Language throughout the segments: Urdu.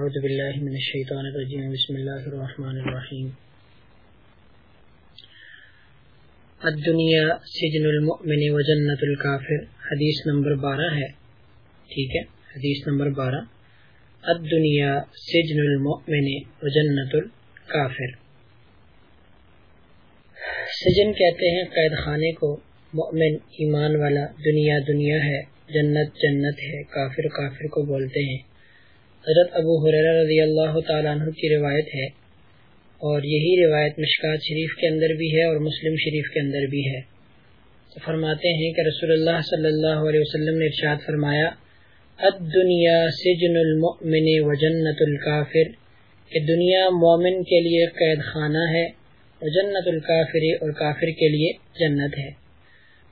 اعوذ باللہ من الشیطان الرجیم بسم اللہ الرحمن الرحیم الدنیا سجن المؤمن و جنت الکافر حدیث نمبر بارہ ہے. ٹھیک ہے؟ حدیث نمبر بارہ. الدنیا سجن المؤمن و جنت الکافر سجن کہتے ہیں قید خانے کو مؤمن، ایمان والا دنیا دنیا ہے، جنت جنت ہے، کافر کافر کو بولتے ہیں۔ حضرت ابو حریرہ رضی اللہ تعالیٰ عنہ کی روایت ہے اور یہی روایت مشکات شریف کے اندر بھی ہے اور مسلم شریف کے اندر بھی ہے۔ تو فرماتے ہیں کہ رسول اللہ صلی اللہ علیہ وسلم نے ارشاد فرمایا الدنیا سجن المؤمن و جنت الکافر کہ دنیا مومن کے لیے قید خانہ ہے اور جنت الکافر اور کافر کے لیے جنت ہے۔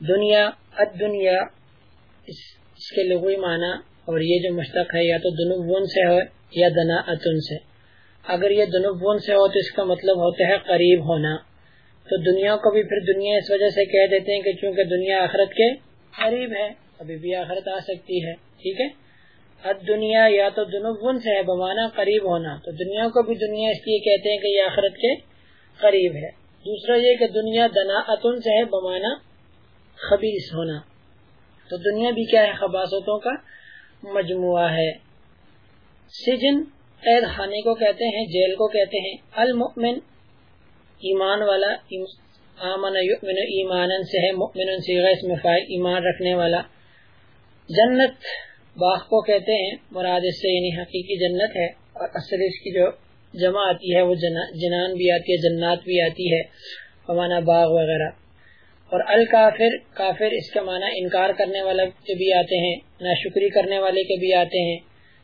دنیا الدنیا اس, اس کے لغوی معنی اور یہ جو مشتق ہے یا تو دنوبون سے ہو یا دنا اتن سے۔ اگر یہ دنوبون سے ہو تو اس کا مطلب ہوتا ہے قریب ہونا۔ تو دنیا کو بھی پھر دنیا اس وجہ سے کہہ دیتے ہیں کہ چونکہ دنیا آخرت کے قریب ہے، ابھی بھی آخرت آ سکتی ہے، ٹھیک ہے؟ اب دنیا یا تو دنوبون سے ہے بمانا قریب ہونا۔ تو دنیا کو بھی دنیا اس لیے کہتے ہیں کہ یہ آخرت کے قریب ہے۔ دوسرا یہ کہ دنیا دنا اتن سے ہے بمانا خبیص ہونا۔ تو دنیا بھی کیا ہے خباصتوں کا مجموعہ ہے۔ سجن قید خانے کو کہتے ہیں، جیل کو کہتے ہیں۔ المؤمن، ایمان والا آمن یؤمن ایمان سے ہے مؤمن اس میں فائل ایمان رکھنے والا۔ جنت باغ کو کہتے ہیں، مراد اس سے یعنی حقیقی جنت ہے۔ اور اصل اس کی جو جمع آتی ہے، وہ جنان بھی آتی ہے، جنات بھی آتی ہے ہمانا باغ وغیرہ۔ اور الکافر، کافر اس کا معنی انکار کرنے والے کے بھی آتے ہیں، ناشکری کرنے والے کے بھی آتے ہیں۔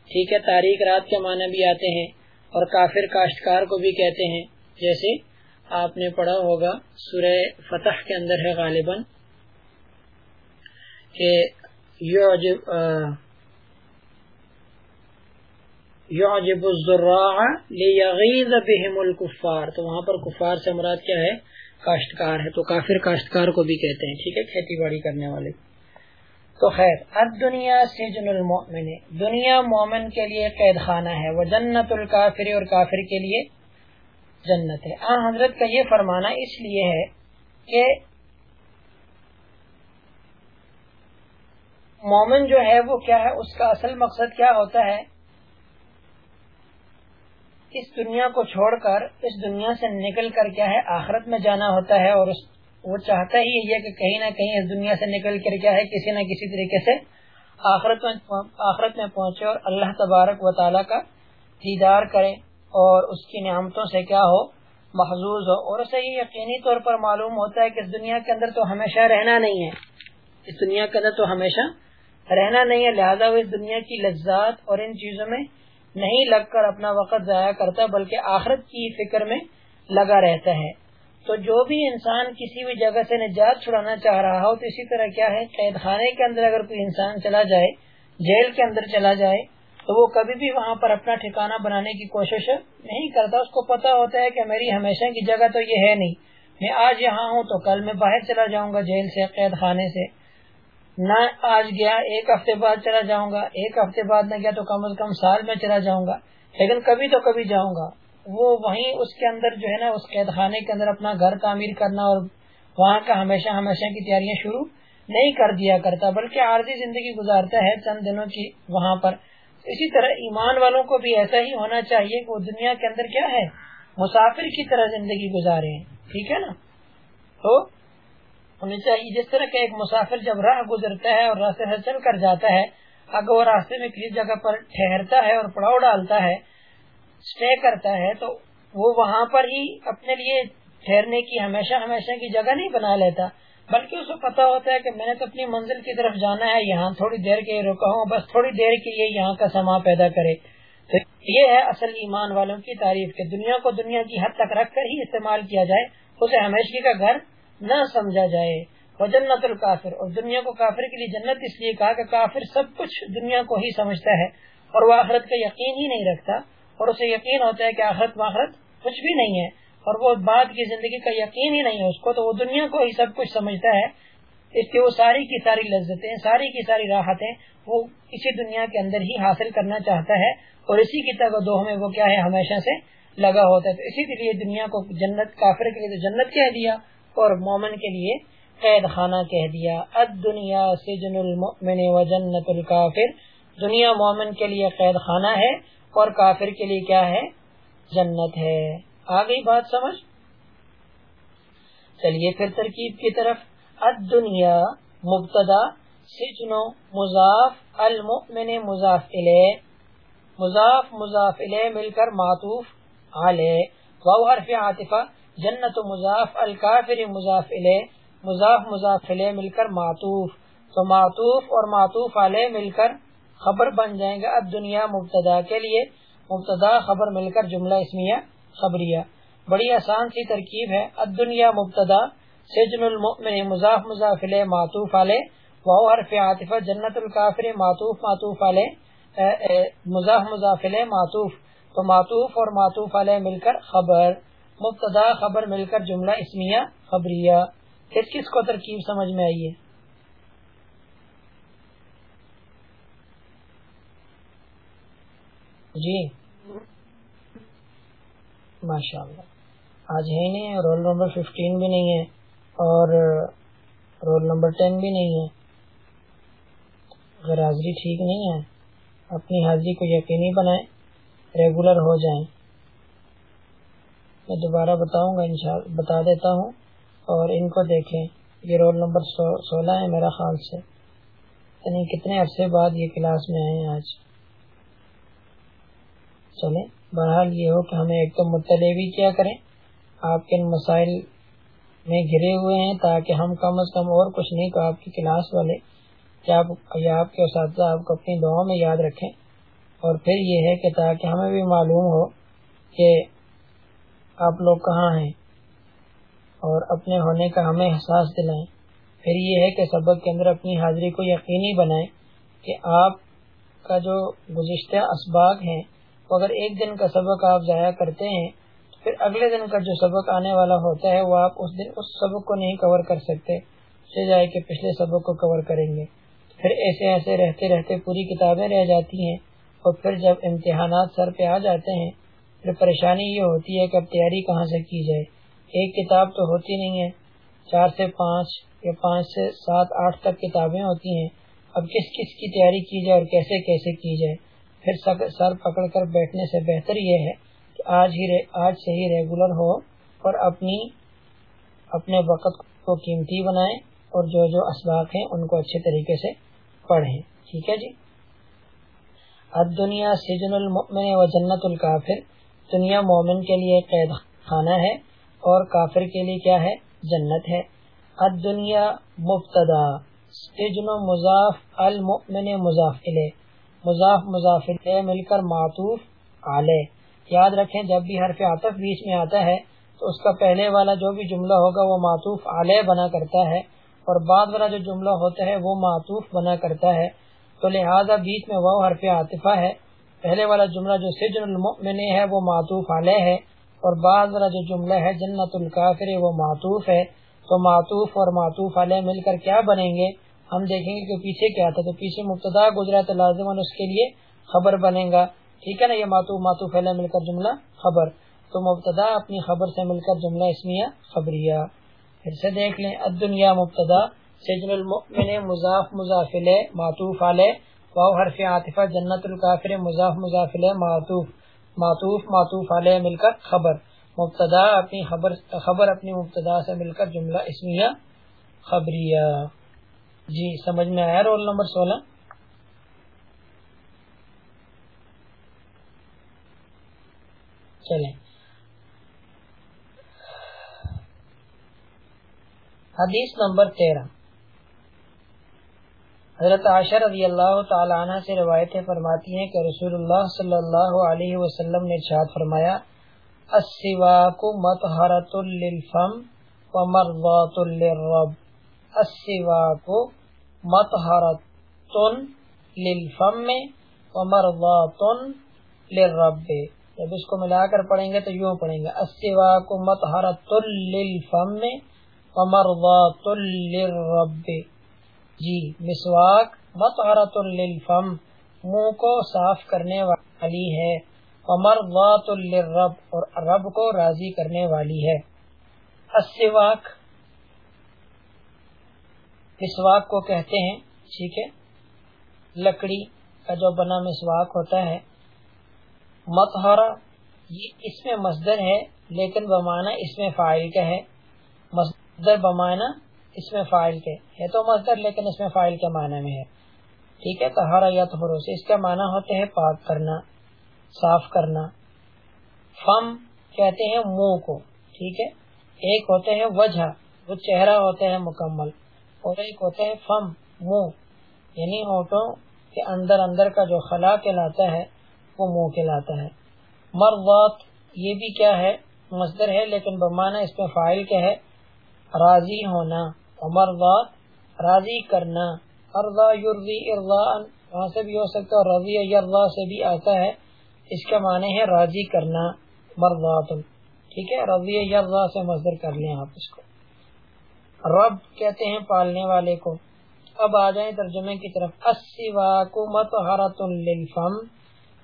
ٹھیک ہے تاریخ رات کے معنی بھی آتے ہیں اور کافر کاشتکار کو بھی کہتے ہیں۔ جیسے آپ نے پڑھا ہوگا، سورہ فتح کے اندر ہے غالباً، کہ بهم الكفار تو وہاں پر کفار سے مراد کیا ہے؟ کاشتکار ہے تو کافر کاشتکار کو بھی کہتے ہیں، ٹھیک ہے، کھیتی باڑی کرنے والے۔ تو خیر، اب دنیا سجن المؤمن دنیا مومن کے لیے قید خانہ ہے، وہ جنت الکافر اور کافر کے لیے جنت ہے۔ آن حضرت کا یہ فرمانا اس لیے ہے کہ مومن جو ہے، وہ کیا ہے؟ اس کا اصل مقصد کیا ہوتا ہے؟ اس دنیا کو چھوڑ کر اس دنیا سے نکل کر کیا ہے آخرت میں جانا ہوتا ہے اور وہ چاہتا ہی یہ کہ کہیں نہ کہیں اس دنیا سے نکل کر کیا ہے کسی نہ کسی طریقے سے آخرت میں آخرت میں پہنچے اور اللہ تبارک و تعالیٰ کا دیدار کرے اور اس کی نعمتوں سے کیا ہو محظوظ ہو۔ اور اسے یہ یقینی طور پر معلوم ہوتا ہے کہ اس دنیا کے اندر تو ہمیشہ رہنا نہیں ہے۔ اس دنیا کے اندر تو ہمیشہ رہنا نہیں ہے، لہذا وہ اس دنیا کی لذات اور ان چیزوں میں نہیں لگ کر اپنا وقت ضائع کرتا بلکہ آخرت کی فکر میں لگا رہتا ہے۔ تو جو بھی انسان کسی بھی جگہ سے نجات چھڑانا چاہ رہا ہو، تو اسی طرح کیا ہے؟ قید خانے کے اندر اگر کوئی انسان چلا جائے، جیل کے اندر چلا جائے، تو وہ کبھی بھی وہاں پر اپنا ٹھکانہ بنانے کی کوشش نہیں کرتا۔ اس کو پتا ہوتا ہے کہ میری ہمیشہ کی جگہ تو یہ ہے نہیں۔ میں آج یہاں ہوں تو کل میں باہر چلا جاؤں گا جیل سے، قید خانے سے۔ نہ آج گیا، ایک ہفتے بعد چلا جاؤں گا، ایک ہفتے بعد نہ گیا تو کم از کم سال میں چلا جاؤں گا، لیکن کبھی تو کبھی جاؤں گا۔ وہ وہیں اس کے اندر جو ہے نا، اس قید خانے کے اندر اپنا گھر تعمیر کرنا اور وہاں کا ہمیشہ ہمیشہ کی تیاریاں شروع نہیں کر دیا کرتا، بلکہ عارضی زندگی گزارتا ہے چند دنوں کی وہاں پر۔ اسی طرح ایمان والوں کو بھی ایسا ہی ہونا چاہیے کہ وہ دنیا کے اندر کیا ہے، مسافر کی طرح زندگی گزارے ٹھیک ہے نا؟ تو ہونی چاہیے جس طرح کہ ایک مسافر جب راہ گزرتا ہے اور راستے سے چل کر جاتا ہے، اگر وہ راستے میں کسی جگہ پر ٹھہرتا ہے اور پڑاؤ ڈالتا ہے اسٹے کرتا ہے، تو وہ وہاں پر ہی اپنے لیے ٹھہرنے کی ہمیشہ ہمیشہ کی جگہ نہیں بنا لیتا۔ بلکہ اسے پتا ہوتا ہے کہ میں نے تو اپنی منزل کی طرف جانا ہے، یہاں تھوڑی دیر کے رکا ہوں، بس تھوڑی دیر کے لیے یہاں کا سما پیدا کرے۔ تو یہ ہے اصل ایمان والوں کی تعریف کہ دنیا کو دنیا کی حد تک رکھ کر ہی استعمال کیا جائے، اسے ہمیشہ کا گھر نہ سمجھا جائے۔ وہ جنت الکافر اور دنیا کو کافر کے لیے جنت اس لیے کہا کہ کافر سب کچھ دنیا کو ہی سمجھتا ہے اور وہ آخرت کا یقین ہی نہیں رکھتا اور اسے یقین ہوتا ہے کہ آخرت آخرت کچھ بھی نہیں ہے اور وہ بعد کی زندگی کا یقین ہی نہیں ہے اس کو، تو وہ دنیا کو ہی سب کچھ سمجھتا ہے۔ اس کی وہ ساری کی ساری لذتیں، ساری کی ساری راحتیں وہ اسی دنیا کے اندر ہی حاصل کرنا چاہتا ہے اور اسی کی دو میں وہ کیا ہے، ہمیشہ سے لگا ہوتا ہے۔ تو اسی لیے دنیا کو جنت، کافر کے لیے تو جنت کہہ دیا۔ اور مومن کے لیے قید خانہ کہہ دیا۔ اد دنیا سجن المؤمن و جنت الکافر۔ دنیا مومن کے لیے قید خانہ ہے اور کافر کے لیے کیا ہے؟ جنت ہے۔ آ گئی بات سمجھ؟ چلیے پھر ترکیب کی طرف۔ اد دنیا مبتدا، سجن مضاف۔ المؤمن مضاف الیہ۔ مضاف مضاف الیہ مل کر معطوف۔ علیہ۔ واو حرف عاطفہ۔ جنت مضاف، الکافر مضاف الیہ، مضاف مضاف الیہ مل کر معطوف۔ تو معطوف اور معطوف علیہ مل کر خبر بن جائیں گے اب دنیا مبتدا کے لیے۔ مبتدا خبر مل کر جملہ اسمیہ خبریہ۔ بڑی آسان سی ترکیب ہے۔ اد دنیا مبتدا، سجن المؤمن مضاف مضاف الیہ معطوف علیہ، واو حرف عاطفہ، جنت الکافر معطوف معطوف علیہ مضاف مضاف الیہ معطوف۔ تو معطوف اور معطوف علیہ مل کر خبر۔ مبتدا خبر مل کر جملہ اسمیہ خبریہ۔ کس کس کو ترکیب سمجھ میں آئی ہے؟ جی۔ ماشاء اللہ آج ہے نہیں رول نمبر ففٹین بھی نہیں ہے اور رول نمبر ٹین بھی نہیں ہے اگر حاضری ٹھیک نہیں ہے، اپنی حاضری کو یقینی بنائیں ریگولر ہو جائیں۔ میں دوبارہ بتاؤں گا بتا دیتا ہوں۔ اور ان کو دیکھیں۔ یہ رول نمبر سولہ ہے میرا خیال سے۔ یعنی کتنے عرصے بعد یہ کلاس میں آئے آج۔ چلے بہرحال یہ ہو کہ ہمیں ایک تو مطلع بھی کیا کریں۔ آپ کے مسائل میں گرے ہوئے ہیں تاکہ ہم کم از کم اور کچھ نہیں تو آپ کی کلاس والے یا آپ کے اساتذہ آپ کو اپنی دعاؤں میں یاد رکھیں۔ اور پھر یہ ہے کہ تاکہ ہمیں بھی معلوم ہو کہ آپ لوگ کہاں ہیں؟ اور اپنے ہونے کا ہمیں احساس دلائیں۔ پھر یہ ہے کہ سبق کے اندر اپنی حاضری کو یقینی بنائیں کہ آپ کا جو گزشتہ اسباق ہیں، وہ اگر ایک دن کا سبق آپ ضائع کرتے ہیں تو پھر اگلے دن کا جو سبق آنے والا ہوتا ہے، وہ آپ اس دن اس سبق کو نہیں کور کر سکتے جائے کہ پچھلے سبق کو کور کریں گے۔ پھر ایسے ایسے رہتے رہتے پوری کتابیں رہ جاتی ہیں، اور پھر جب امتحانات سر پہ آ جاتے ہیں پھر پریشانی یہ ہوتی ہے کہ اب تیاری کہاں سے کی جائے؟ ایک کتاب تو ہوتی نہیں ہے۔ چار سے پانچ یا پانچ سے سات، آٹھ تک کتابیں ہوتی ہیں۔ اب کس کس کی تیاری کی جائے اور کیسے کیسے کی جائے؟ پھر سر پکڑ کر بیٹھنے سے بہتر یہ ہے کہ آج ہی آج سے ہی ریگولر ہو اور اپنی، اپنے وقت کو قیمتی بنائیں اور جو جو اسباق ہیں ان کو اچھے طریقے سے پڑھیں۔ ٹھیک ہے جی؟ اب دنیا سجن المؤمن و جنت الکافر۔ دنیا مومن کے لیے قید خانہ ہے اور کافر کے لیے کیا ہے؟ جنت ہے۔ اد دنیا مبتدا۔ سجن مضاف المؤمن مضاف مضاف مضاف مل کر معطوف علیہ۔ یاد رکھیں، جب بھی حرف عطف بیچ میں آتا ہے، تو اس کا پہلے والا جو بھی جملہ ہوگا، وہ معطوف علیہ بنا کرتا ہے۔ اور بعد والا جو جملہ ہوتا ہے، وہ معطوف بنا کرتا ہے۔ تو لہذا بیچ میں وہ حرف عاطفہ ہے۔ پہلے والا جملہ جو سجن المؤمن ہے وہ معطوف علیہ ہے اور بعد والا جو جملہ ہے جنت الکافر وہ معطوف ہے۔ تو معطوف اور معطوف علیہ مل کر کیا بنیں گے؟ ہم دیکھیں گے کہ پیچھے کیا تھا۔ تو پیچھے مبتدا گزرا تو لازم اس کے لیے خبر بنے گا۔ ٹھیک ہے نا؟ یہ معطوف معطوف علیہ مل کر جملہ خبر۔ تو مبتدا اپنی خبر سے مل کر جملہ اسمیہ خبریہ۔ پھر سے دیکھ لیں۔ الدنیا مبتدا، سجن المؤمن مضاف مضافل معطوف علیہ۔ واو حرف عاطفہ جنت الکافر مضاف مضافل معطوف معطوف معطوف علیہ مل کر خبر۔ مبتدا اپنی خبر خبر اپنی مبتدا سے مل کر جملہ اسمیہ خبریہ۔ جی سمجھ میں آیا رول نمبر سولہ؟ چلیں۔ حدیث نمبر تیرہ۔ حضرت عاشر رضی اللہ تعالی عنہ سے روایتیں فرماتی ہیں کہ رسول اللہ صلی اللہ علیہ وسلم نے ارشاد فرمایا، السواک مطہرۃ للفم ومرضات للرب۔ السواک مطہرۃ للفم ومرضات للرب۔ جب اس کو ملا کر پڑھیں گے تو یوں پڑھیں گے، السواک مطہرۃ للفم ومرضات للرب۔ جی مسواک مطہرۃ للفم، منہ کو صاف کرنے والی ہے عمر وات الرب اور رب کو راضی کرنے والی ہے۔ السواک، مسواک کو کہتے ہیں، ٹھیک ہے؟ لکڑی کا جو بنا مسواک ہوتا ہے۔ متحرا یہ اس میں مزدر ہے، لیکن بمانا اس میں فائل کا ہے۔ مزدر بمانا اس میں فائل کے ہے تو مزدر لیکن اس میں فائل کے معنی میں ہے۔ ٹھیک ہے تہارا یا تو اس کا معنی ہوتے ہیں پاک کرنا، صاف کرنا۔ فم کہتے ہیں منہ کو، ٹھیک ہے۔ ایک ہوتے ہیں وجہ، وہ چہرہ ہوتے ہیں مکمل۔ اور ایک ہوتے ہیں فم، منہ۔ یعنی ہوٹوں کے اندر اندر کا جو خلا کہلاتا ہے، وہ منہ کہلاتا ہے۔ مرضات، یہ بھی کیا ہے، مصدر ہے، لیکن بمانا اس میں فائل کیا ہے، راضی ہونا۔ مرضات راضی کرنا۔ ارضا یرضی ارضا وہاں سے بھی ہو سکتا ہے رضی یرضا سے بھی آتا ہے۔ اس کا معنی ہے راضی کرنا مرضات۔ ٹھیک ہے؟ رضی یرضا سے مصدر کر لیں آپ اس کو۔ رب کہتے ہیں پالنے والے کو۔ اب آ جائیں ترجمے کی طرف۔ السواک مطہرۃ للفم۔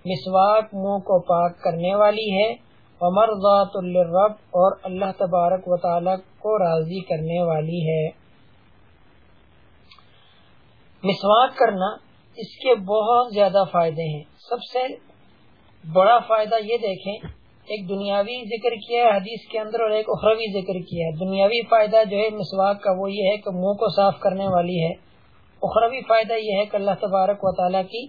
مسواک منہ کو پاک کرنے والی ہے۔ ومرضات للرب اور اللہ تبارک و تعالی کو راضی کرنے والی ہے۔ مسواک کرنا اس کے بہت زیادہ فائدے ہیں۔ سب سے بڑا فائدہ یہ دیکھیں، ایک دنیاوی ذکر کیا ہے، حدیث کے اندر، اور ایک اخروی ذکر کیا ہے۔ دنیاوی فائدہ جو ہے مسواک کا، وہ یہ ہے کہ منہ کو صاف کرنے والی ہے۔ اخروی فائدہ یہ ہے کہ اللہ تبارک و تعالیٰ کی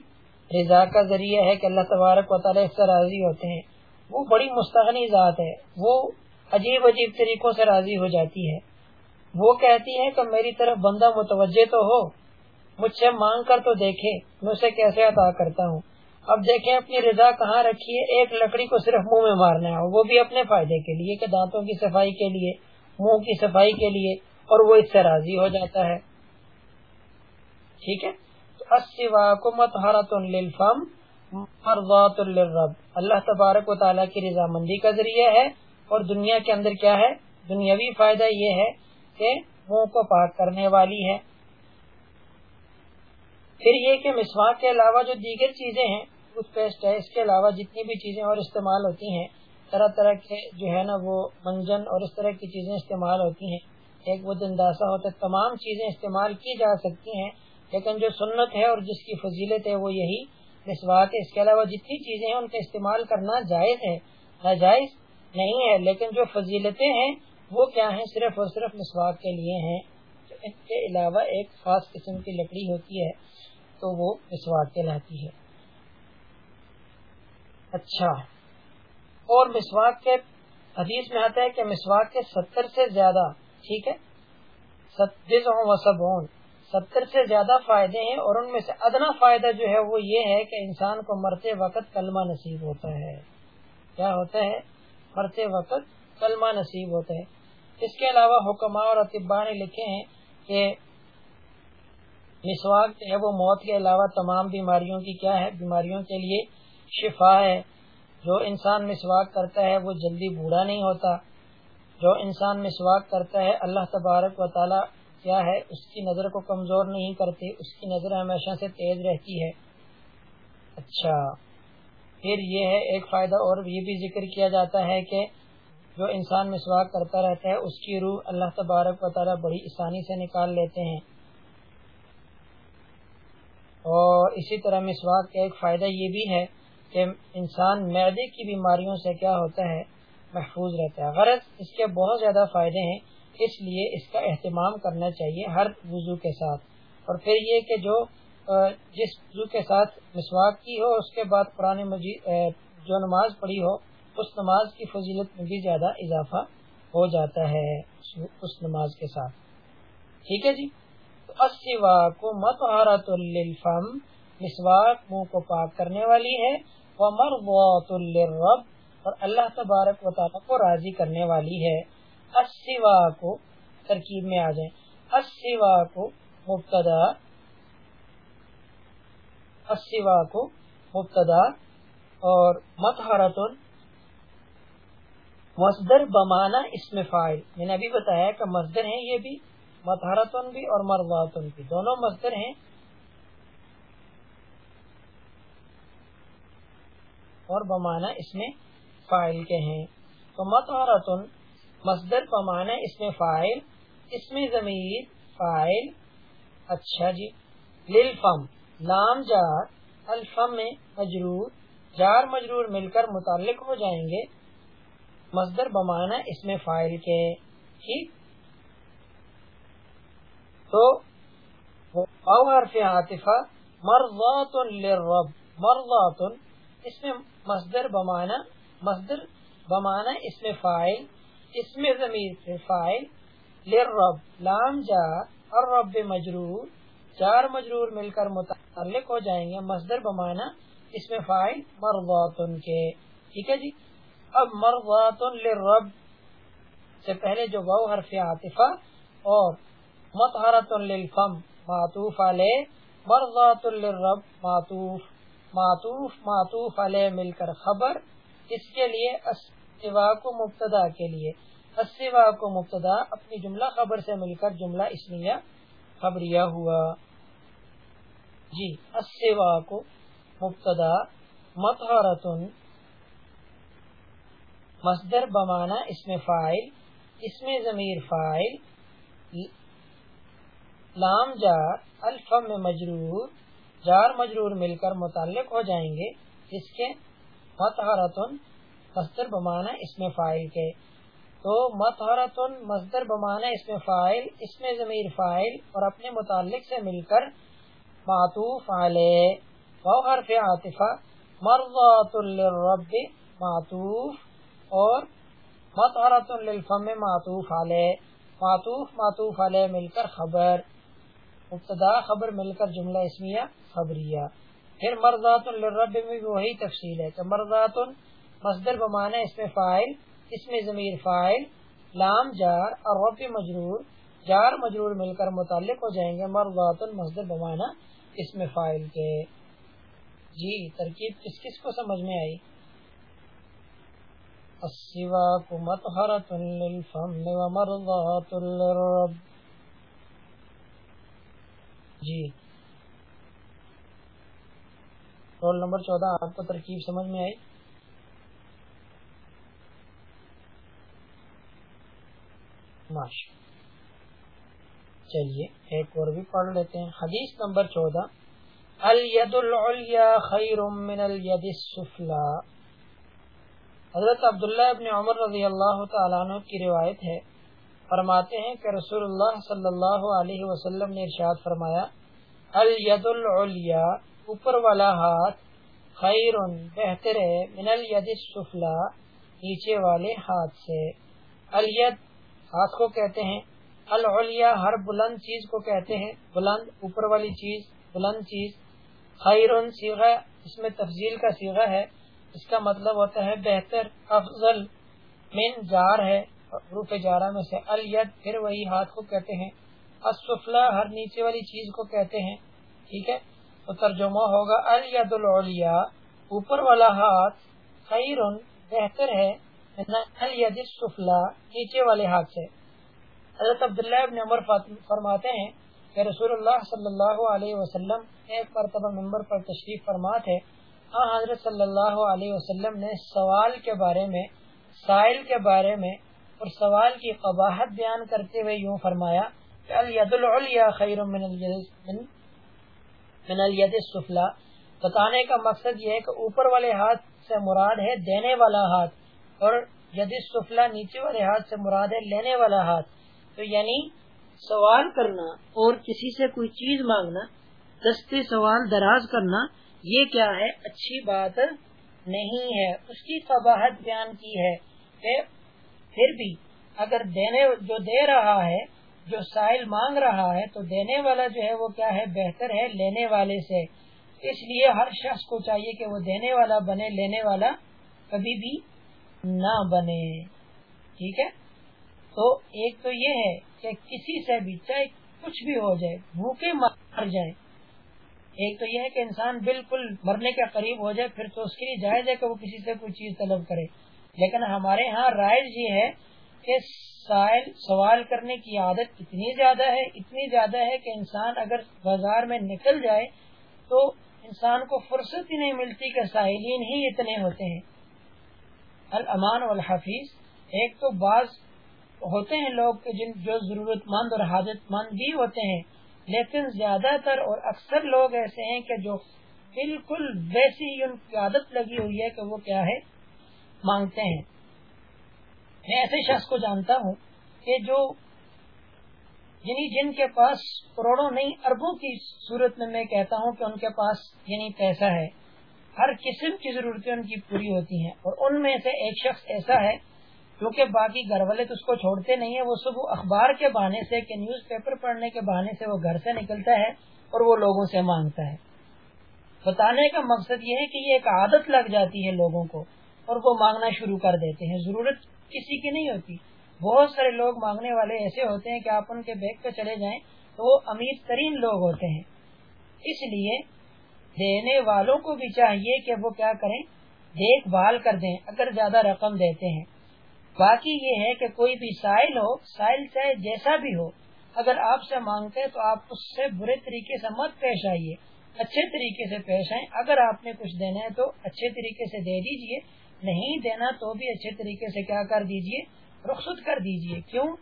رضا کا ذریعہ ہے کہ اللہ تبارک و تعالیٰ اس سے راضی ہوتے ہیں۔ وہ بڑی مستغنی ذات ہے۔ وہ عجیب عجیب طریقوں سے راضی ہو جاتی ہے۔ وہ کہتی ہے کہ میری طرف بندہ متوجہ تو ہو مجھ سے مانگ کر تو دیکھے میں اسے کیسے عطا کرتا ہوں؟ اب دیکھیں اپنی رضا کہاں رکھی ہے ایک لکڑی کو صرف منہ میں مارنا ہے وہ بھی اپنے فائدے کے لیے، کہ دانتوں کی صفائی کے لیے، منہ کی صفائی کے لیے، اور وہ اس سے راضی ہو جاتا ہے۔ ٹھیک ہے؟ اللہ تبارک و تعالیٰ کی رضامندی کا ذریعہ ہے، اور دنیا کے اندر کیا ہے؟ دنیاوی فائدہ یہ ہے کہ منہ کو پاک کرنے والی ہے۔ پھر یہ کہ مسواک کے علاوہ جو دیگر چیزیں ہیں ٹوتھ پیسٹ ہے، اس کے علاوہ جتنی بھی چیزیں اور استعمال ہوتی ہیں، طرح طرح کے جو ہے نا وہ منجن اور اس طرح کی چیزیں استعمال ہوتی ہیں۔ ایک وہ دنداسا ہوتا ہے، تمام چیزیں استعمال کی جا سکتی ہیں، لیکن جو سنت ہے اور جس کی فضیلت ہے وہ یہی۔ مسواک ہے، اس کے علاوہ جتنی چیزیں ہیں، ان کا استعمال کرنا جائز ہے۔ ناجائز نہیں ہے، لیکن جو فضیلتیں ہیں، وہ کیا ہیں؟ صرف اور صرف مسواک کے لیے ہیں۔ ان کے علاوہ ایک خاص قسم کی لکڑی ہوتی ہے۔ تو وہ مسواک کہلاتی ہے۔ اچھا۔ اور مسواک کے حدیث میں آتا ہے کہ مسواک کے ستر سے زیادہ، ٹھیک ہے؟ ستر سے زیادہ فائدے ہیں اور ان میں سے ادنا فائدہ جو ہے وہ یہ ہے کہ انسان کو مرتے وقت کلمہ نصیب ہوتا ہے۔ کیا ہوتا ہے؟ مرتے وقت کلمہ نصیب ہوتا ہے۔ اس کے علاوہ حکمہ اور اطبا نے لکھے ہیں کہ مسواک جو ہے وہ موت کے علاوہ تمام بیماریوں کی کیا ہے؟ بیماریوں کے لیے شفا ہے۔ جو انسان مسواک کرتا ہے وہ جلدی بوڑھا نہیں ہوتا۔ جو انسان مسواک کرتا ہے اللہ تبارک و تعالی کیا ہے؟ اس کی نظر کو کمزور نہیں کرتے، اس کی نظر ہمیشہ سے تیز رہتی ہے۔ اچھا۔ پھر یہ ہے، ایک فائدہ اور یہ بھی ذکر کیا جاتا ہے کہ جو انسان مسواک کرتا رہتا ہے، اس کی روح اللہ تبارک و تعالی بڑی آسانی سے نکال لیتے ہیں۔ اور اسی طرح مسواک کا ایک فائدہ یہ بھی ہے کہ انسان معدے کی بیماریوں سے کیا ہوتا ہے، محفوظ رہتا ہے۔ غرض اس کے بہت زیادہ فائدے ہیں، اس لیے اس کا اہتمام کرنا چاہیے ہر وضو کے ساتھ۔ اور پھر یہ کہ جو جس وضو کے ساتھ مسواک کی ہو، اس کے بعد قرآن مجید جو نماز پڑھی ہو، اس نماز کی فضیلت میں بھی زیادہ اضافہ ہو جاتا ہے اس نماز کے ساتھ۔ ٹھیک ہے جی؟ تو مت الفم مسواک منہ کو پاک کرنے والی ہے وہ مربوط الرب اور اللہ تبارک و تعالیٰ کو راضی کرنے والی ہے۔ اسوا کو ترکیب میں آ جائیں۔ اسوا کو مبتدا اسوا کو مبتدا، اور متحرت مصدر بمانا اس میں فائل میں نے ابھی بتایا کہ مصدر ہیں یہ بھی۔ متحرتن بھی اور مرواتن بھی۔ دونوں مصدر ہیں۔ اور بمانا اس میں فائل کے ہیں۔ تو متحرتن مصدر بمانا اس میں فائل، اس میں ضمیر فائل۔ اچھا جی۔ للفم، لام جار، الفم میں مجرور، جار مجرور مل کر متعلق ہو جائیں گے۔ مصدر بمانا اس میں فائل کے ٹھیک۔ تو حرف عاطفہ مرضات للرب، مرضات، اس میں مصدر بمانا مصدر بمانا اس میں فائل اس میں ضمیر فائل للرب، لام جار اور رب مجرور، چار مجرور مل کر متعلق ہو جائیں گے، مصدر بمانا اس میں فائل مرضات کے۔ ٹھیک ہے جی؟ اب مرضات للرب سے پہلے جو واؤ حرف عاطفہ اور متحرت للفم، معطوف علیہ مرضات للرب، معطوف معطوف معطوف علیہ مل کر خبر. اس کے لیے اسوا کو مبتدا کے لیے اسوا کو مبتدا اپنی جملہ خبر سے مل کر جملہ اسمیہ خبریہ ہوا۔ جی اسوا کو مبتدا متحرتن مصدر بمانا اس میں فائل اس میں ضمیر فائل لام جار الفم میں مجرور، جار مجرور مل کر متعلق ہو جائیں گے، اس کے متحرتن مصدر بمانا اس میں فائل کے۔ تو متحرتن مصدر بمانا اس میں فائل اس میں ضمیر فائل اور اپنے متعلق سے مل کر معطوف علیہ۔ حرف عاطفہ مرضات للرب معطوف اور مطہرت للفم معطوف علیہ۔ معطوف معطوف علیہ مل کر خبر۔ مبتدا خبر مل کر جملہ اسمیہ خبریہ۔ پھر مرضات للرب میں بھی وہی تفصیل ہے کہ مرضات مصدر بمانا اس میں فائل اس میں ضمیر فائل لام، جار اور رب مجرور، جار مجرور مل کر متعلق ہو جائیں گے مرضات مصدر بمانا اس میں فائل کے۔ جی ترکیب کس کس کو سمجھ میں آئی؟ للرب۔ جی۔ رول نمبر چودہ، آپ کو ترکیب سمجھ میں آئی؟ ماشاء چلیے، ایک اور بھی پڑھ لیتے ہیں۔ حدیث نمبر چودہ۔ الید العلیا خیر من الید السفلا حضرت عبداللہ ابن عمر رضی اللہ تعالیٰ عنہ کی روایت ہے۔ فرماتے ہیں کہ رسول اللہ صلی اللہ علیہ وسلم نے ارشاد فرمایا الید العلیا اوپر والا ہاتھ، خیر، بہتر ہے، من الید السفلا، نیچے والے ہاتھ سے۔ الید ہاتھ کو کہتے ہیں، العلیا ہر بلند چیز کو کہتے ہیں، بلند، اوپر والی چیز، بلند چیز۔ خیرون سیغہ اس میں تفضیل کا سیغہ ہے، اس کا مطلب ہوتا ہے بہتر، افضل، من جار ہے۔ روپ جارہ میں سے الید پھر وہی ہاتھ کو کہتے ہیں اسفلا ہر نیچے والی چیز کو کہتے ہیں، ٹھیک ہے؟ تو ترجمہ ہوگا الید العلیا، اوپر والا ہاتھ خیرون بہتر ہے الید السفلا نیچے والے ہاتھ سے۔ حضرت عبداللہ ابن عمر فرماتے ہیں کہ رسول اللہ صلی اللہ علیہ وسلم ایک مرتبہ ممبر پر تشریف فرما تھے ہاں حضرت صلی اللہ علیہ وسلم نے سوال کے بارے میں، سائل کے بارے میں اور سوال کی قباحت بیان کرتے ہوئے یوں فرمایا کہ الید خیر من من الید السفلا بتانے کا مقصد یہ ہے کہ اوپر والے ہاتھ سے مراد ہے دینے والا ہاتھ اور ید السفلا نیچے والے ہاتھ سے مراد ہے لینے والا ہاتھ۔ تو یعنی سوال کرنا اور کسی سے کوئی چیز مانگنا، دستے سوال دراز کرنا، یہ کیا ہے؟ اچھی بات نہیں ہے۔ اس کی قباحت بیان کی ہے کہ پھر بھی اگر دینے جو دے رہا ہے، جو سائل مانگ رہا ہے، تو دینے والا جو ہے وہ کیا ہے؟ بہتر ہے لینے والے سے۔ اس لیے ہر شخص کو چاہیے کہ وہ دینے والا بنے، لینے والا کبھی بھی نہ بنے۔ ٹھیک ہے؟ تو ایک تو یہ ہے کہ کسی سے بھی، چاہے کچھ بھی ہو جائے، بھوکے مر جائے ایک تو یہ ہے کہ انسان بالکل مرنے کے قریب ہو جائے، پھر تو اس کے لیے جائز ہے کہ وہ کسی سے کوئی چیز طلب کرے۔ لیکن ہمارے ہاں رائج یہ ہے کہ سائل سوال کرنے کی عادت اتنی زیادہ ہے، اتنی زیادہ ہے کہ انسان اگر بازار میں نکل جائے تو انسان کو فرصت ہی نہیں ملتی کہ ساحلین ہی اتنے ہوتے ہیں۔ الامان والحفیظ، ایک تو بعض ہوتے ہیں لوگ جن جو ضرورت مند اور حاجت مند بھی ہوتے ہیں، لیکن زیادہ تر اور اکثر لوگ ایسے ہیں کہ جو بالکل ویسی ان کی عادت لگی ہوئی ہے کہ وہ کیا ہے؟ مانگتے ہیں۔ میں ایسے شخص کو جانتا ہوں کہ جو یعنی جن کے پاس کروڑوں نہیں، اربوں کی صورت میں میں کہتا ہوں کہ ان کے پاس یعنی پیسہ ہے۔ ہر قسم کی ضرورتیں ان کی پوری ہوتی ہیں اور ان میں سے ایک شخص ایسا ہے کیونکہ باقی گھر والے تو اس کو چھوڑتے نہیں ہیں، وہ صبح اخبار کے بہانے سے، کہ نیوز پیپر پڑھنے کے بہانے سے وہ گھر سے نکلتا ہے اور وہ لوگوں سے مانگتا ہے۔ بتانے کا مقصد یہ ہے کہ یہ ایک عادت لگ جاتی ہے لوگوں کو۔ اور وہ مانگنا شروع کر دیتے ہیں۔ ضرورت کسی کی نہیں ہوتی۔ بہت سارے لوگ مانگنے والے ایسے ہوتے ہیں کہ آپ ان کے بیگ پہ چلے جائیں تو وہ امیر ترین لوگ ہوتے ہیں۔ اس لیے دینے والوں کو بھی چاہیے کہ وہ کیا کریں، دیکھ بھال کر دیں، اگر زیادہ رقم دیتے ہیں۔ باقی یہ ہے کہ کوئی بھی سائل ہو، سائل چاہے جیسا بھی ہو، اگر آپ سے مانگتے تو آپ اس سے برے طریقے سے مت پیش آئیے۔ اچھے طریقے سے پیش آئیں۔ اگر آپ نے کچھ دینا ہے تو اچھے طریقے سے دے دیجیے۔ نہیں دینا تو بھی اچھے طریقے سے کیا کر دیجیے؟ رخصت کر دیجیے۔ کیوں؟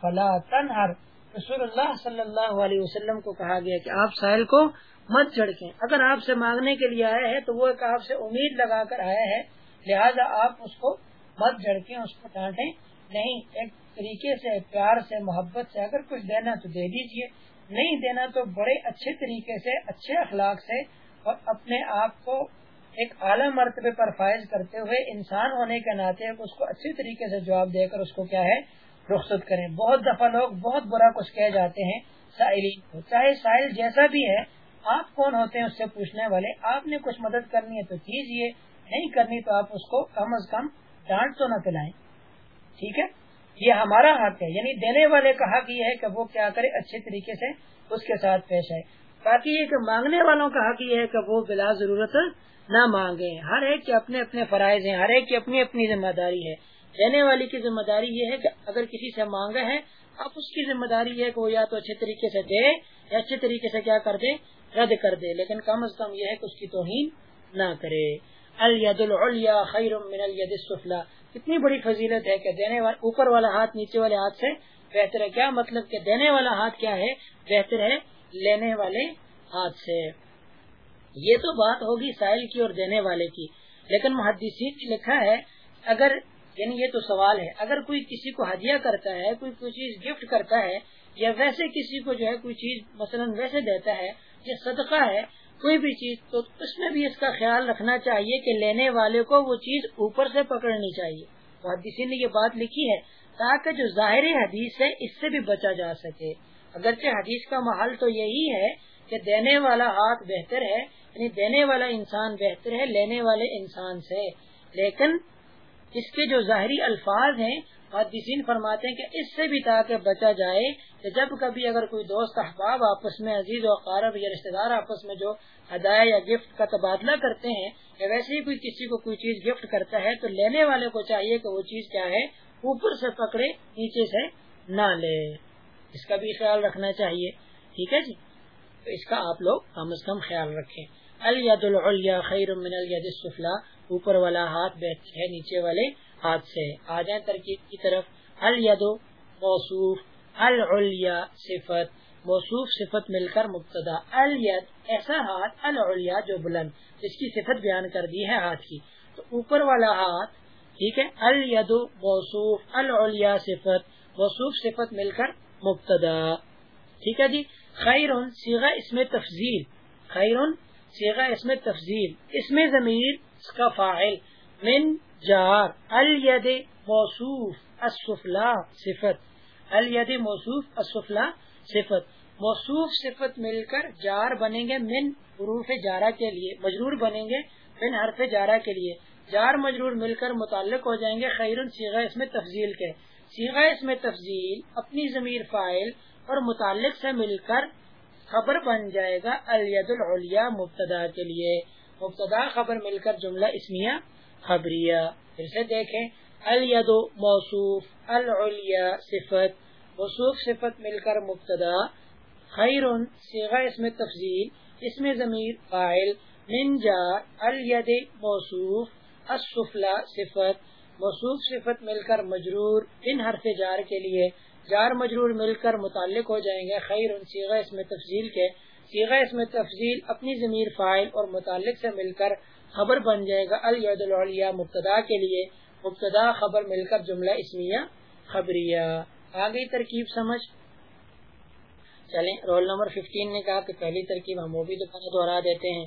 فلا تنہر رسول اللہ صلی اللہ علیہ وسلم کو کہا گیا کہ آپ سائل کو مت جھڑکیں۔ اگر آپ سے مانگنے کے لیے آیا ہے تو وہ ایک آپ سے امید لگا کر آیا ہے، لہذا آپ اس کو مت جھڑکیں، اس کو ڈانٹیں۔ نہیں، ایک طریقے سے پیار سے، محبت سے اگر کچھ دینا تو دے دیجیے۔ نہیں دینا تو بڑے اچھے طریقے سے، اچھے اخلاق سے اور اپنے آپ کو ایک اعلیٰ مرتبے پر فائز کرتے ہوئے انسان ہونے کے ناطے اس کو اچھی طریقے سے جواب دے کر اس کو کیا ہے، رخصت کریں۔ بہت دفعہ لوگ بہت برا کچھ کہہ جاتے ہیں، سائلین کو۔ چاہے سائل جیسا بھی ہے، آپ کون ہوتے ہیں اس سے پوچھنے والے؟ آپ نے کچھ مدد کرنی ہے تو کیجیے نہیں کرنی تو آپ اس کو کم از کم ڈانٹ تو نہ پلائیں۔ ٹھیک ہے؟ یہ ہمارا حق ہے۔ یعنی دینے والے کا حق یہ ہے کہ وہ کیا کرے، اچھے طریقے سے اس کے ساتھ پیش آئے۔ باقی یہ کہ مانگنے والوں کا حق یہ ہے کہ وہ بلا ضرورت نہ مانگے ہر ایک کے اپنے اپنے فرائض ہیں، ہر ایک کی اپنی اپنی ذمہ داری ہے۔ دینے والی کی ذمہ داری یہ ہے کہ اگر کسی سے مانگا ہے اب اس کی ذمہ داری یہ ہے کہ وہ یا تو اچھے طریقے سے دے یا اچھے طریقے سے کیا کر دے، رد کر دے۔ لیکن کم از کم یہ ہے کہ اس کی توہین نہ کرے۔ الید العلیا خیر من الید السفلا کتنی بڑی فضیلت ہے کہ دینے والا اوپر والا ہاتھ نیچے والے ہاتھ سے بہتر ہے۔ کیا مطلب کہ دینے والا ہاتھ کیا ہے؟ بہتر ہے لینے والے ہاتھ سے۔ یہ تو بات ہوگی سائل کی اور دینے والے کی۔ لیکن محدثین نے لکھا ہے، اگر یعنی یہ تو سوال ہے، اگر کوئی کسی کو ہدیہ کرتا ہے، کوئی کوئی چیز گفٹ کرتا ہے، یا ویسے کسی کو جو ہے کوئی چیز مثلا ویسے دیتا ہے یہ صدقہ ہے، کوئی بھی چیز، تو اس میں بھی اس کا خیال رکھنا چاہیے کہ لینے والے کو وہ چیز اوپر سے پکڑنی چاہیے۔ محدثین نے یہ بات لکھی ہے تاکہ جو ظاہری حدیث ہے، اس سے بھی بچا جا سکے۔ اگرچہ حدیث کا محل تو یہی ہے کہ دینے والا ہاتھ بہتر ہے یعنی دینے والا انسان بہتر ہے، لینے والے انسان سے۔ لیکن اس کے جو ظاہری الفاظ ہیں، محدثین فرماتے ہیں کہ اس سے بھی تاکہ بچا جائے کہ جب کبھی اگر کوئی دوست احباب آپس میں، عزیز و قارب یا رشتے دار آپس میں جو ہدایہ یا گفٹ کا تبادلہ کرتے ہیں، یا ویسے ہی کوئی کسی کو کوئی چیز گفٹ کرتا ہے، تو لینے والے کو چاہیے کہ وہ چیز کیا ہے، اوپر سے پکڑے، نیچے سے نہ لے۔ اس کا بھی خیال رکھنا چاہیے۔ ٹھیک ہے جی؟ تو اس کا آپ لوگ کم از کم خیال رکھیں۔ الید العلیا خیر من الید السفلا اوپر والا ہاتھ بہتر ہے، نیچے والے ہاتھ سے۔ آ جائیں ترکیب کی طرف۔ الید موصوف العلیا صفت۔ موصوف صفت مل کر مبتدا۔ الید ایسا ہاتھ العلیا جو بلند، جس کی صفت بیان کر دی ہے ہاتھ کی۔ تو اوپر والا ہاتھ، ٹھیک ہے الید موصوف العلیا صفت۔ موصوف صفت مل کر مبتدا۔ ٹھیک ہے جی؟ خیر سیغا اس میں تفضیل۔ خیر سیغا اس میں تفضیل، اس میں ضمیر، اس کا فاعل، من جار، الید موصوف السفلا صفت۔ الید موصوف السفلا صفت۔ موصوف، صفت مل کر جار بنیں گے من حروف جارہ کے لیے، مجرور بنیں گے من حرف جارہ کے لیے۔ جار مجرور مل کر متعلق ہو جائیں گے خیرن سیغا اس میں تفضیل کے۔ سیغا اس میں تفضیل، اپنی ضمیر فائل اور متعلق سے مل کر خبر بن جائے گا الید العلیا مبتدا کے لیے۔ مبتدا خبر مل کر جملہ اسمیہ خبریہ۔ پھر سے دیکھیں۔ الید موصوف، العلیا صفت۔ موصوف صفت مل کر مبتدا۔ خیر سیغا اس میں تفضیل، اس میں ضمیر فائل من جار الید موصوف السفلا صفت۔ موصوف صفت مل کر مجرور، ان حرف جار کے لیے۔ جار مجرور مل کر متعلق ہو جائیں گے، خیر ان سیغا اس میں تفضیل کے۔ سیغا اس میں تفضیل اپنی ضمیر فائل اور متعلق سے مل کر خبر بن جائے گا الید العلیہ مبتدا کے لیے۔ مبتدا خبر مل کر جملہ اسمیہ خبریہ۔ آگئی ترکیب سمجھ۔ چلیں، رول نمبر ففٹین نے کہا کہ پہلی ترکیب ہم وہ بھی دوبارہ دوہرا دیتے ہیں۔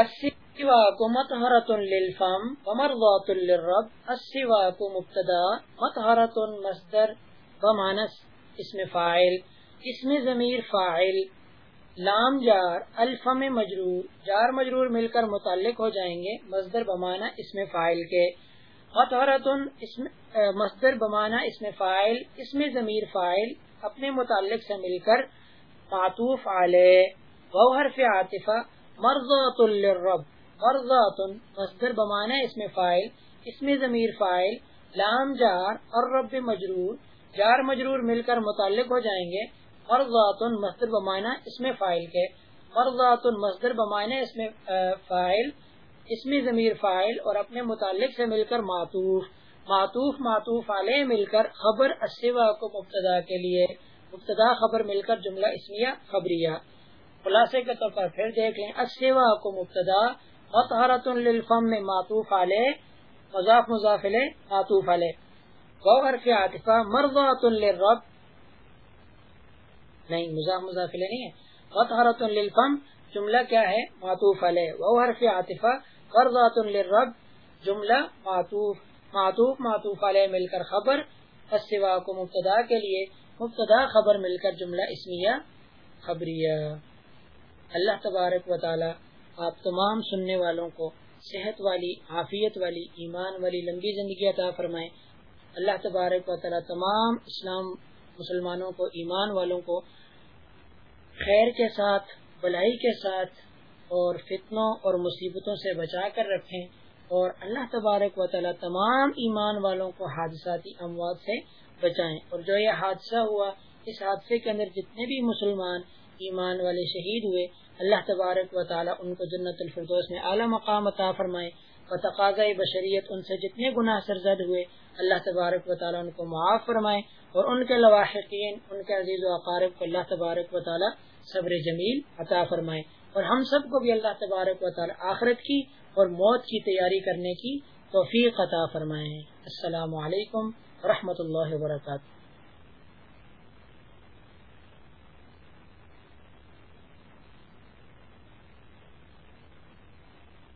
اسی السواک مطہرت للفم ومرضات للرب السواک مبتدا مطہرت مصدر ومانس اسم فاعل، اسم ضمیر فاعل، لام جار، الفم مجرور، جار مجرور مل کر متعلق ہو جائیں گے، مصدر بمانا اسم فاعل کے۔ مطہرت مصدر بمانا اسم فاعل، اسم ضمیر فاعل، اپنے متعلق سے مل کر معطوف علیہ۔ وہ حرف عاطفہ مرضات للرب مرضات مصدر بمانا اس میں فائل، اس میں ضمیر فائل، لام جار، اور رب مجرور، جار مجرور مل کر متعلق ہو جائیں گے مرضات مصدر بمانا اس میں فائل کے مرضات مصدر بمانا اس میں فائل، اس میں ضمیر فائل، اور اپنے متعلق سے مل کر معطوف معطوف معطوف علیہ مل کر خبر اسوا کو مبتدا کے لیے، مبتدا خبر مل کر جملہ اسمیہ خبریہ۔ خلاصے کے طور پر پھر دیکھ لیں اسوا کو مبتدا مطہرت للفم میں معطوف علیہ مضاف مضاف علیہ معطوف علیہ وہ حرف عاطفہ مرضات للرب، نہیں، مضاف مضاف علیہ نہیں ہے۔ مطہرت للفم، جملہ کیا ہے؟ معطوف علیہ وہ حرف عاطفہ مرضات للرب، جملہ معطوف معطوف معطوف علیہ مل کر خبر۔ اسوا کو مبتدا کے لیے مبتدا خبر مل کر جملہ اسمیہ خبریہ۔ اللہ تبارک و تعالی آپ تمام سننے والوں کو صحت والی، عافیت والی، ایمان والی لمبی زندگی عطا فرمائے۔ اللہ تبارک و تعالی تمام اسلام مسلمانوں کو، ایمان والوں کو خیر کے ساتھ بلائی کے ساتھ اور فتنوں اور مصیبتوں سے بچا کر رکھیں۔ اور اللہ تبارک و تعالی تمام ایمان والوں کو حادثاتی اموات سے بچائیں۔ اور جو یہ حادثہ ہوا، اس حادثے کے اندر جتنے بھی مسلمان ایمان والے شہید ہوئے اللہ تبارک و تعالی ان کو جنت الفردوس میں اعلی مقام عطا فرمائے۔ و تقاضۂ بشریت ان سے جتنے گناہ سرزد ہوئے، اللہ تبارک و تعالی ان کو معاف فرمائے اور ان کے لواحقین، ان کے عزیز و اقارب کو اللہ تبارک و تعالی صبر جمیل عطا فرمائے۔ اور ہم سب کو بھی اللہ تبارک و تعالی آخرت کی اور موت کی تیاری کرنے کی توفیق عطا فرمائے۔ السلام علیکم ورحمۃ اللہ وبرکاتہ۔